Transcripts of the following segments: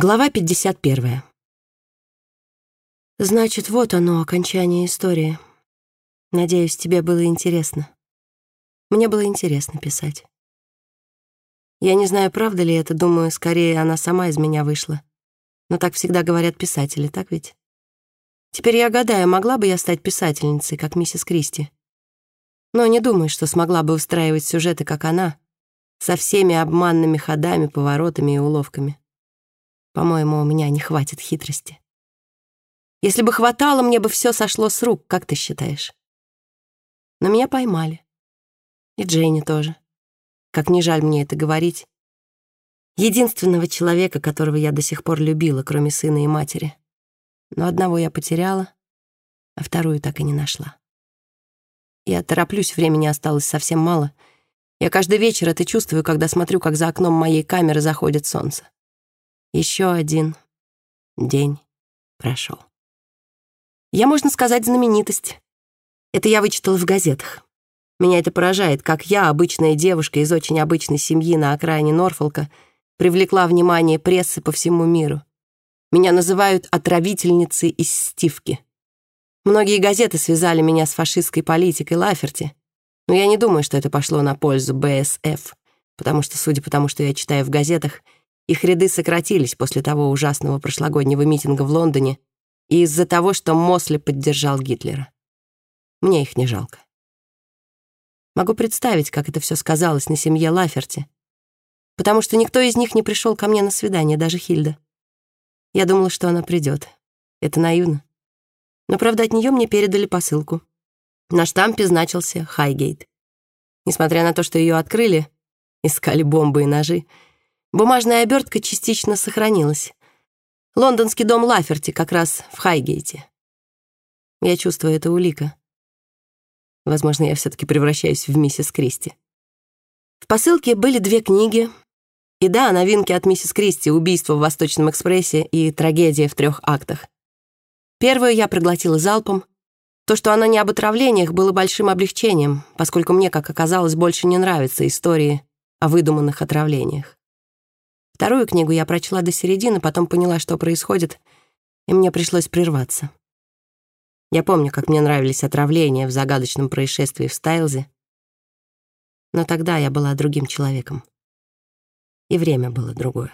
Глава 51. Значит, вот оно, окончание истории. Надеюсь, тебе было интересно. Мне было интересно писать. Я не знаю, правда ли это, думаю, скорее она сама из меня вышла. Но так всегда говорят писатели, так ведь? Теперь я гадаю, могла бы я стать писательницей, как миссис Кристи. Но не думаю, что смогла бы устраивать сюжеты, как она, со всеми обманными ходами, поворотами и уловками. По-моему, у меня не хватит хитрости. Если бы хватало, мне бы все сошло с рук, как ты считаешь? Но меня поймали. И Джейни тоже. Как не жаль мне это говорить. Единственного человека, которого я до сих пор любила, кроме сына и матери. Но одного я потеряла, а вторую так и не нашла. Я тороплюсь, времени осталось совсем мало. Я каждый вечер это чувствую, когда смотрю, как за окном моей камеры заходит солнце. Еще один день прошел. Я, можно сказать, знаменитость. Это я вычитала в газетах. Меня это поражает, как я, обычная девушка из очень обычной семьи на окраине Норфолка, привлекла внимание прессы по всему миру. Меня называют отравительницей из Стивки. Многие газеты связали меня с фашистской политикой Лаферти, но я не думаю, что это пошло на пользу БСФ, потому что, судя по тому, что я читаю в газетах, их ряды сократились после того ужасного прошлогоднего митинга в Лондоне и из-за того, что Мосли поддержал Гитлера. Мне их не жалко. Могу представить, как это все сказалось на семье Лаферти, потому что никто из них не пришел ко мне на свидание, даже Хильда. Я думала, что она придет. Это наивно. Но, правда, от нее мне передали посылку. На штампе значился «Хайгейт». Несмотря на то, что ее открыли, искали бомбы и ножи, Бумажная обертка частично сохранилась. Лондонский дом Лаферти как раз в Хайгейте. Я чувствую, это улика. Возможно, я все таки превращаюсь в миссис Кристи. В посылке были две книги. И да, новинки от миссис Кристи «Убийство в Восточном экспрессе» и «Трагедия в трех актах». Первую я проглотила залпом. То, что она не об отравлениях, было большим облегчением, поскольку мне, как оказалось, больше не нравятся истории о выдуманных отравлениях. Вторую книгу я прочла до середины, потом поняла, что происходит, и мне пришлось прерваться. Я помню, как мне нравились отравления в загадочном происшествии в Стайлзе, но тогда я была другим человеком. И время было другое.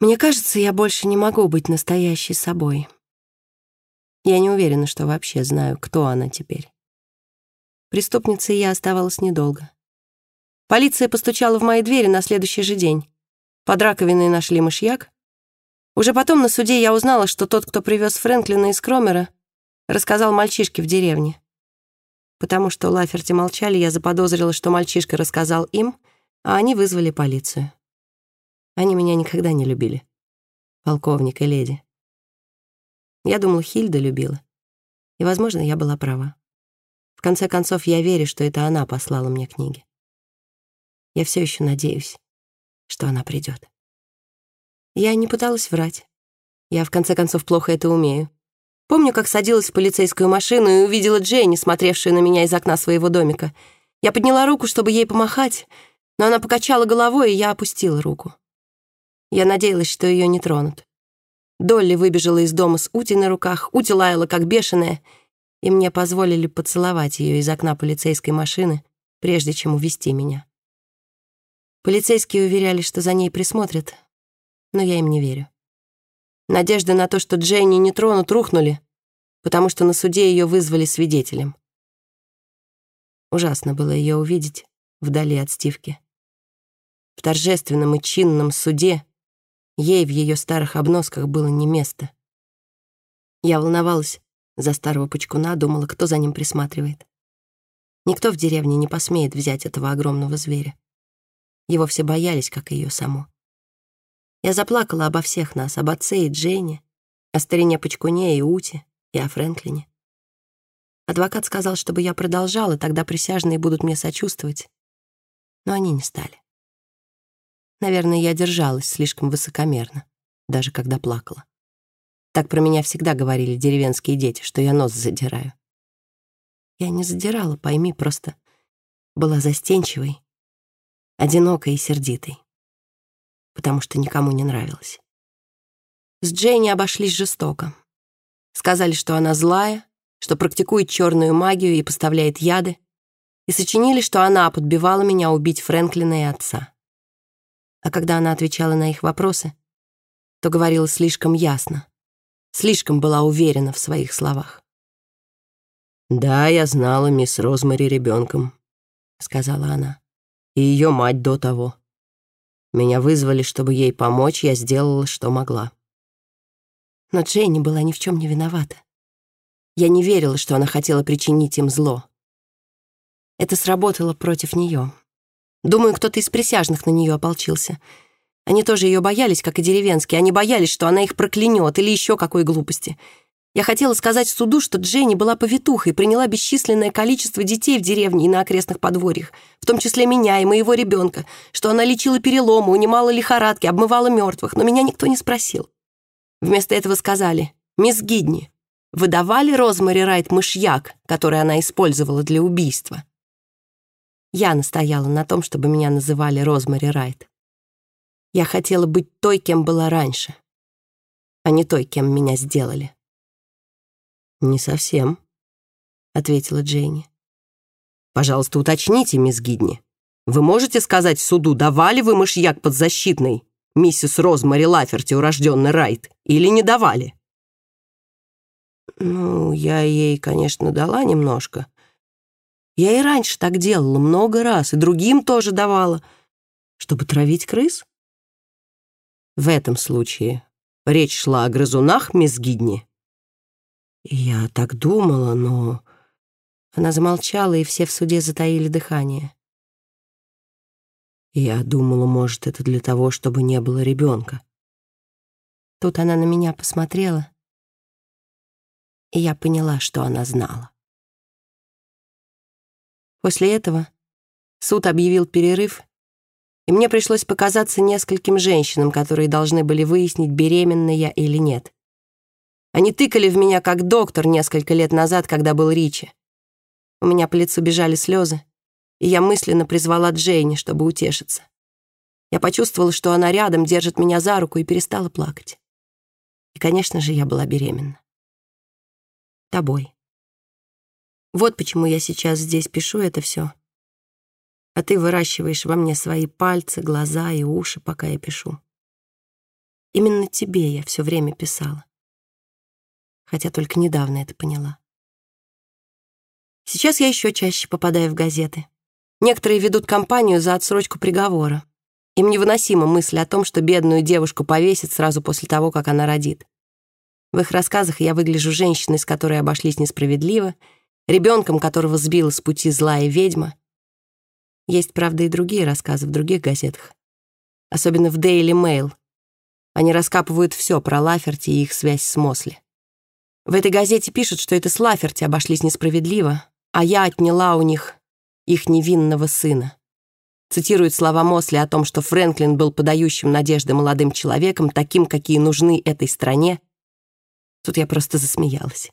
Мне кажется, я больше не могу быть настоящей собой. Я не уверена, что вообще знаю, кто она теперь. Преступницей я оставалась недолго. Полиция постучала в мои двери на следующий же день. Под раковиной нашли мышьяк. Уже потом на суде я узнала, что тот, кто привез Фрэнклина из Кромера, рассказал мальчишке в деревне. Потому что Лаферти молчали, я заподозрила, что мальчишка рассказал им, а они вызвали полицию. Они меня никогда не любили. Полковник и леди. Я думала, Хильда любила. И, возможно, я была права. В конце концов, я верю, что это она послала мне книги. Я все еще надеюсь, что она придет. Я не пыталась врать. Я, в конце концов, плохо это умею. Помню, как садилась в полицейскую машину и увидела Дженни, смотревшую на меня из окна своего домика. Я подняла руку, чтобы ей помахать, но она покачала головой, и я опустила руку. Я надеялась, что ее не тронут. Долли выбежала из дома с Ути на руках, Ути лаяла как бешеная, и мне позволили поцеловать ее из окна полицейской машины, прежде чем увести меня. Полицейские уверяли, что за ней присмотрят, но я им не верю. Надежды на то, что Дженни не тронут, рухнули, потому что на суде ее вызвали свидетелем. Ужасно было ее увидеть вдали от Стивки. В торжественном и чинном суде ей в ее старых обносках было не место. Я волновалась за старого пучкуна, думала, кто за ним присматривает. Никто в деревне не посмеет взять этого огромного зверя. Его все боялись, как и ее саму. Я заплакала обо всех нас, об отце и Джейне, о старине Пачкуне и Уте, и о Фрэнклине. Адвокат сказал, чтобы я продолжала, тогда присяжные будут мне сочувствовать. Но они не стали. Наверное, я держалась слишком высокомерно, даже когда плакала. Так про меня всегда говорили деревенские дети, что я нос задираю. Я не задирала, пойми, просто была застенчивой одинокой и сердитой. потому что никому не нравилась. С Джейни обошлись жестоко. Сказали, что она злая, что практикует черную магию и поставляет яды, и сочинили, что она подбивала меня убить Фрэнклина и отца. А когда она отвечала на их вопросы, то говорила слишком ясно, слишком была уверена в своих словах. «Да, я знала мисс Розмари ребенком», — сказала она, — «и ее мать до того. Меня вызвали, чтобы ей помочь, я сделала, что могла». Но Дженни была ни в чем не виновата. Я не верила, что она хотела причинить им зло. Это сработало против нее. Думаю, кто-то из присяжных на нее ополчился. Они тоже ее боялись, как и деревенские. Они боялись, что она их проклянет или еще какой глупости. Я хотела сказать суду, что Дженни была повитухой, приняла бесчисленное количество детей в деревне и на окрестных подворьях, в том числе меня и моего ребенка, что она лечила переломы, унимала лихорадки, обмывала мертвых, но меня никто не спросил. Вместо этого сказали «Мисс Гидни, выдавали Розмари Райт мышьяк, который она использовала для убийства. Я настояла на том, чтобы меня называли Розмари Райт. Я хотела быть той, кем была раньше, а не той, кем меня сделали. «Не совсем», — ответила Джейни. «Пожалуйста, уточните, мисс Гидни. Вы можете сказать суду, давали вы мышьяк подзащитный, миссис Розмари Лаферти, урожденный Райт, или не давали?» Ну, я ей, конечно, дала немножко. Я и раньше так делала много раз, и другим тоже давала, чтобы травить крыс. В этом случае речь шла о грызунах, мисс Гидни. Я так думала, но... Она замолчала, и все в суде затаили дыхание. Я думала, может, это для того, чтобы не было ребенка. Тут она на меня посмотрела, и я поняла, что она знала. После этого суд объявил перерыв, и мне пришлось показаться нескольким женщинам, которые должны были выяснить, беременна я или нет. Они тыкали в меня как доктор несколько лет назад, когда был Ричи. У меня по лицу бежали слезы, и я мысленно призвала Джейни, чтобы утешиться. Я почувствовала, что она рядом, держит меня за руку и перестала плакать. И, конечно же, я была беременна тобой. Вот почему я сейчас здесь пишу это все. А ты выращиваешь во мне свои пальцы, глаза и уши, пока я пишу. Именно тебе я все время писала. Хотя только недавно это поняла. Сейчас я еще чаще попадаю в газеты. Некоторые ведут кампанию за отсрочку приговора. Им невыносима мысль о том, что бедную девушку повесят сразу после того, как она родит. В их рассказах я выгляжу женщиной, с которой обошлись несправедливо, ребенком, которого сбила с пути злая ведьма. Есть, правда, и другие рассказы в других газетах. Особенно в Daily Mail. Они раскапывают все про Лаферти и их связь с Мосли. В этой газете пишут, что это с Лаферти обошлись несправедливо, а я отняла у них их невинного сына. Цитируют слова Мосли о том, что Фрэнклин был подающим надежды молодым человеком, таким, какие нужны этой стране, Тут я просто засмеялась.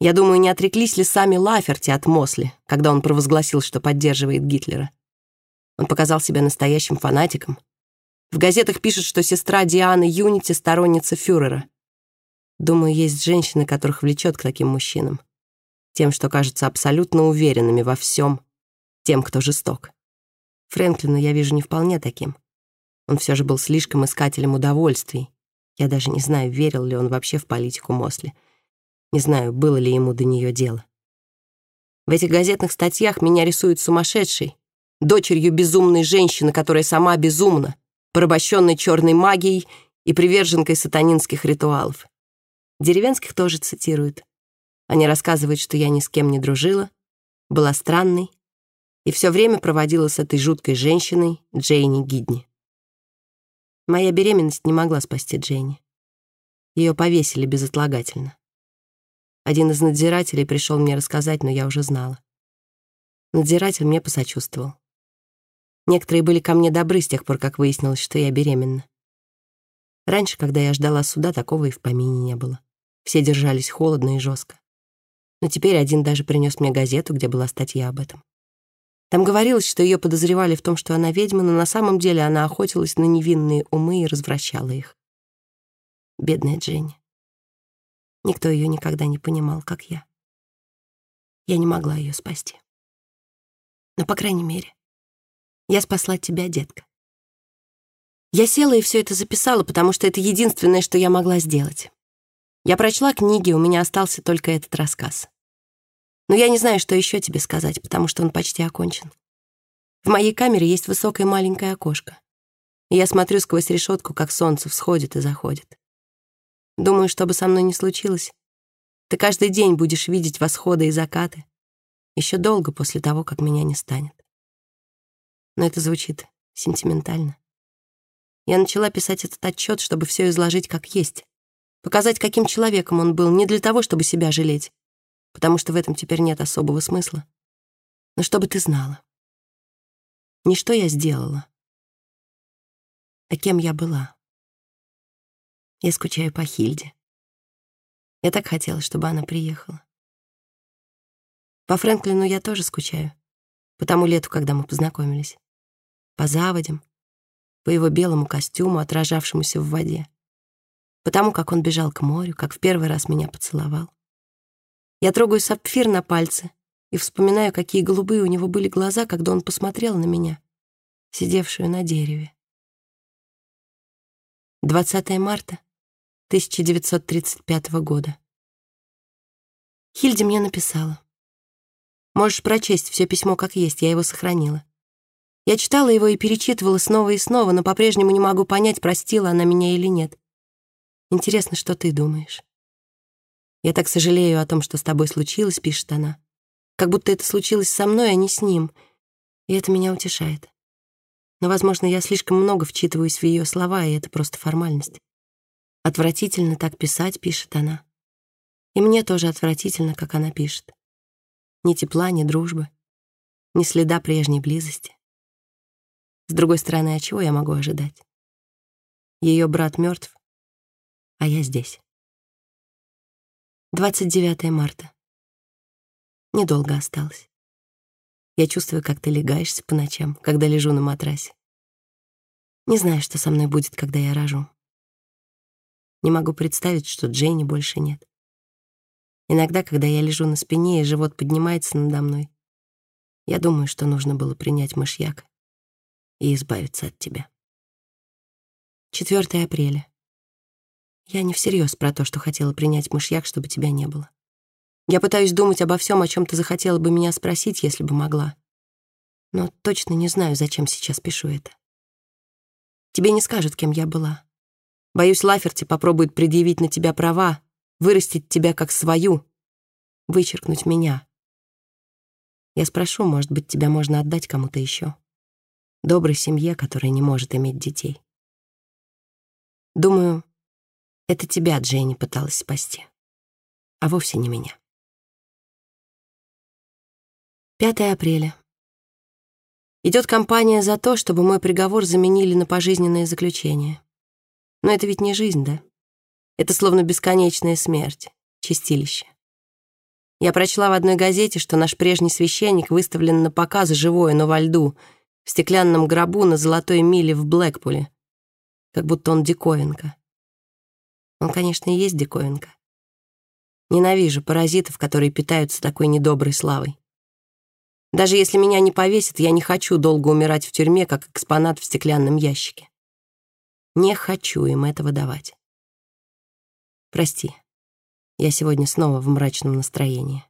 Я думаю, не отреклись ли сами Лаферти от Мосли, когда он провозгласил, что поддерживает Гитлера. Он показал себя настоящим фанатиком. В газетах пишут, что сестра Дианы Юнити — сторонница фюрера. Думаю, есть женщины, которых влечет к таким мужчинам. Тем, что кажутся абсолютно уверенными во всем. Тем, кто жесток. Фрэнклина я вижу не вполне таким. Он все же был слишком искателем удовольствий, я даже не знаю, верил ли он вообще в политику Мосли. Не знаю, было ли ему до нее дело. В этих газетных статьях меня рисуют сумасшедшей, дочерью безумной женщины, которая сама безумна, порабощенной черной магией и приверженкой сатанинских ритуалов. Деревенских тоже цитируют. Они рассказывают, что я ни с кем не дружила, была странной и все время проводила с этой жуткой женщиной Джейни Гидни. Моя беременность не могла спасти Дженни. Ее повесили безотлагательно. Один из надзирателей пришел мне рассказать, но я уже знала. Надзиратель мне посочувствовал. Некоторые были ко мне добры с тех пор, как выяснилось, что я беременна. Раньше, когда я ждала суда, такого и в помине не было. Все держались холодно и жестко. Но теперь один даже принес мне газету, где была статья об этом. Там говорилось, что ее подозревали в том, что она ведьма, но на самом деле она охотилась на невинные умы и развращала их. Бедная Дженни. Никто ее никогда не понимал, как я. Я не могла ее спасти. Но, по крайней мере, я спасла тебя, детка. Я села и все это записала, потому что это единственное, что я могла сделать. Я прочла книги, у меня остался только этот рассказ. Но я не знаю, что еще тебе сказать, потому что он почти окончен. В моей камере есть высокое маленькое окошко. И я смотрю сквозь решетку, как солнце всходит и заходит. Думаю, что бы со мной ни случилось, ты каждый день будешь видеть восходы и закаты, еще долго после того, как меня не станет. Но это звучит сентиментально. Я начала писать этот отчет, чтобы все изложить как есть, показать, каким человеком он был, не для того, чтобы себя жалеть, потому что в этом теперь нет особого смысла. Но чтобы ты знала. Не что я сделала, а кем я была. Я скучаю по Хильде. Я так хотела, чтобы она приехала. По Фрэнклину я тоже скучаю. По тому лету, когда мы познакомились. По заводям, по его белому костюму, отражавшемуся в воде. По тому, как он бежал к морю, как в первый раз меня поцеловал. Я трогаю сапфир на пальце и вспоминаю, какие голубые у него были глаза, когда он посмотрел на меня, сидевшую на дереве. 20 марта 1935 года. Хильде мне написала. Можешь прочесть все письмо как есть, я его сохранила. Я читала его и перечитывала снова и снова, но по-прежнему не могу понять, простила она меня или нет. Интересно, что ты думаешь? «Я так сожалею о том, что с тобой случилось», — пишет она. «Как будто это случилось со мной, а не с ним. И это меня утешает. Но, возможно, я слишком много вчитываюсь в ее слова, и это просто формальность. Отвратительно так писать, пишет она. И мне тоже отвратительно, как она пишет. Ни тепла, ни дружбы, ни следа прежней близости. С другой стороны, а чего я могу ожидать? Ее брат мертв, а я здесь. 29 марта. Недолго осталось. Я чувствую, как ты легаешься по ночам, когда лежу на матрасе. Не знаю, что со мной будет, когда я рожу. Не могу представить, что Джейни больше нет. Иногда, когда я лежу на спине и живот поднимается надо мной, я думаю, что нужно было принять мышьяк и избавиться от тебя. 4 апреля. Я не всерьез про то, что хотела принять мышьяк, чтобы тебя не было. Я пытаюсь думать обо всем, о чем ты захотела бы меня спросить, если бы могла. Но точно не знаю, зачем сейчас пишу это. Тебе не скажут, кем я была. Боюсь, Лаферти попробует предъявить на тебя права, вырастить тебя как свою, вычеркнуть меня. Я спрошу, может быть, тебя можно отдать кому-то еще. Доброй семье, которая не может иметь детей. Думаю, это тебя Джейни пыталась спасти, а вовсе не меня. 5 апреля. Идет кампания за то, чтобы мой приговор заменили на пожизненное заключение. Но это ведь не жизнь, да? Это словно бесконечная смерть, чистилище. Я прочла в одной газете, что наш прежний священник выставлен на показ живое, но во льду, в стеклянном гробу на золотой миле в Блэкпуле, как будто он диковинка. Он, конечно, и есть диковинка. Ненавижу паразитов, которые питаются такой недоброй славой. Даже если меня не повесят, я не хочу долго умирать в тюрьме, как экспонат в стеклянном ящике. Не хочу им этого давать. Прости, я сегодня снова в мрачном настроении.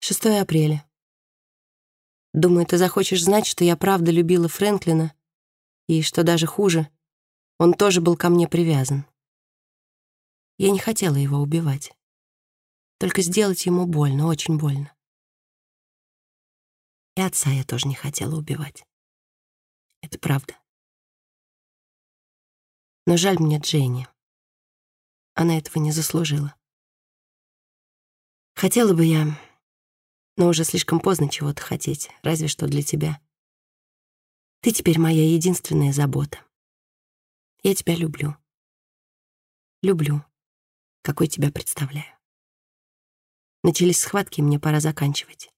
6 апреля. Думаю, ты захочешь знать, что я правда любила Фрэнклина, и, что даже хуже, он тоже был ко мне привязан. Я не хотела его убивать. Только сделать ему больно, очень больно. И отца я тоже не хотела убивать. Это правда. Но жаль мне Дженни. Она этого не заслужила. Хотела бы я, но уже слишком поздно чего-то хотеть, разве что для тебя. Ты теперь моя единственная забота. Я тебя люблю. Люблю, какой тебя представляю. Начались схватки, мне пора заканчивать.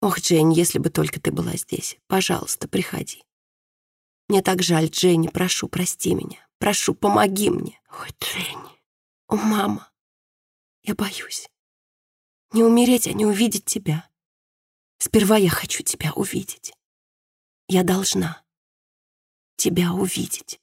Ох, Дженни, если бы только ты была здесь. Пожалуйста, приходи. Мне так жаль, Дженни, прошу, прости меня. Прошу, помоги мне. Ой, Дженни. О, мама, я боюсь. Не умереть, а не увидеть тебя. Сперва я хочу тебя увидеть. Я должна тебя увидеть.